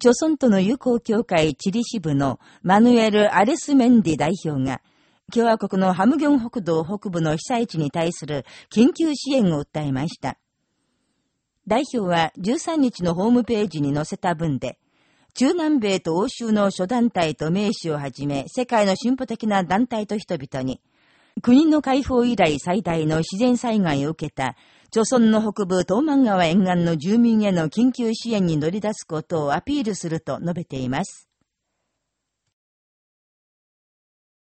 朝村との友好協会チリ支部のマヌエル・アレスメンディ代表が、共和国のハムギョン北道北部の被災地に対する緊急支援を訴えました。代表は13日のホームページに載せた文で、中南米と欧州の諸団体と名士をはじめ、世界の進歩的な団体と人々に、国の解放以来最大の自然災害を受けた、朝村の北部東満川沿岸の住民への緊急支援に乗り出すことをアピールすると述べています。